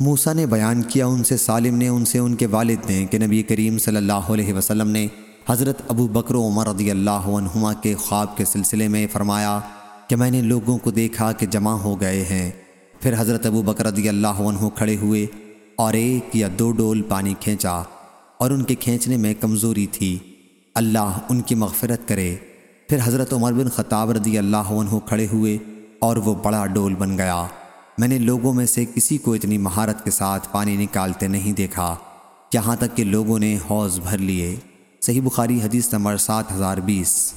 موسیٰ نے بیان کیا، ان سے سالم نے، ان سے ان کے والد نے کہ نبی کریم صلی اللہ علیہ وسلم نے حضرت ابو بکر و عمر رضی اللہ عنہما کے خواب کے سلسلے میں فرمایا کہ میں نے لوگوں کو دیکھا کہ جمع ہو گئے ہیں۔ پھر حضرت ابو بکر رضی اللہ عنہ کھڑے ہوئے اور ایک یا دو ڈول پانی کھینچا اور ان کے کھینچنے میں کمزوری تھی۔ اللہ ان کی مغفرت کرے۔ پھر حضرت عمر بن خطاب رضی اللہ عنہ کھڑے ہوئے اور وہ بڑا ڈول بن گیا۔ میں نے لوگوں میں سے کسی کو اتنی مہارت کے ساتھ پانی نکالتے نہیں دیکھا، یہاں تک کہ لوگوں نے حوض بھر لیے۔ صحیح بخاری حدیث نمبر سات ہزار بیس۔